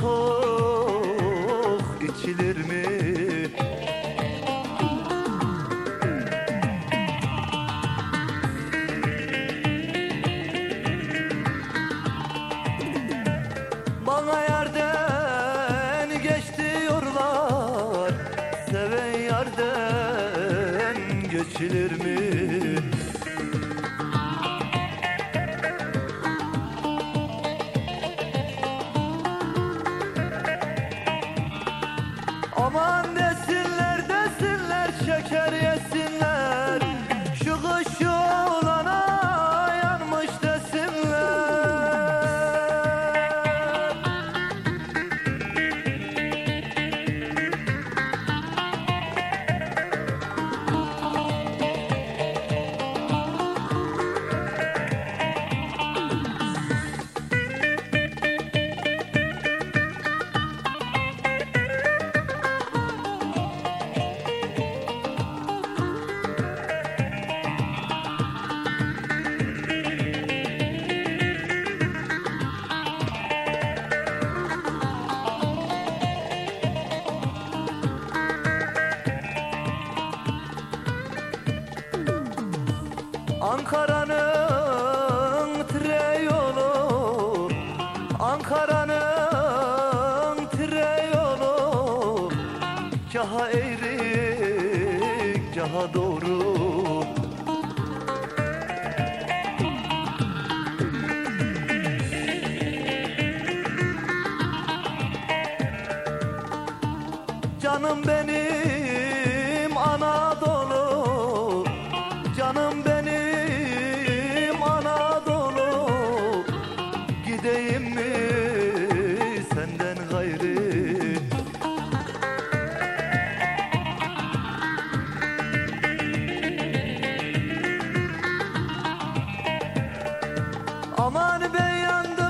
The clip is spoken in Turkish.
soğuk içilir mi? Bana yerden geç diyorlar Seven yerden geçilir mi? Ankara'nın tire yolu Ankara'nın tire yolu. Caha eğri, caha doğru. Canım benim Aman beyan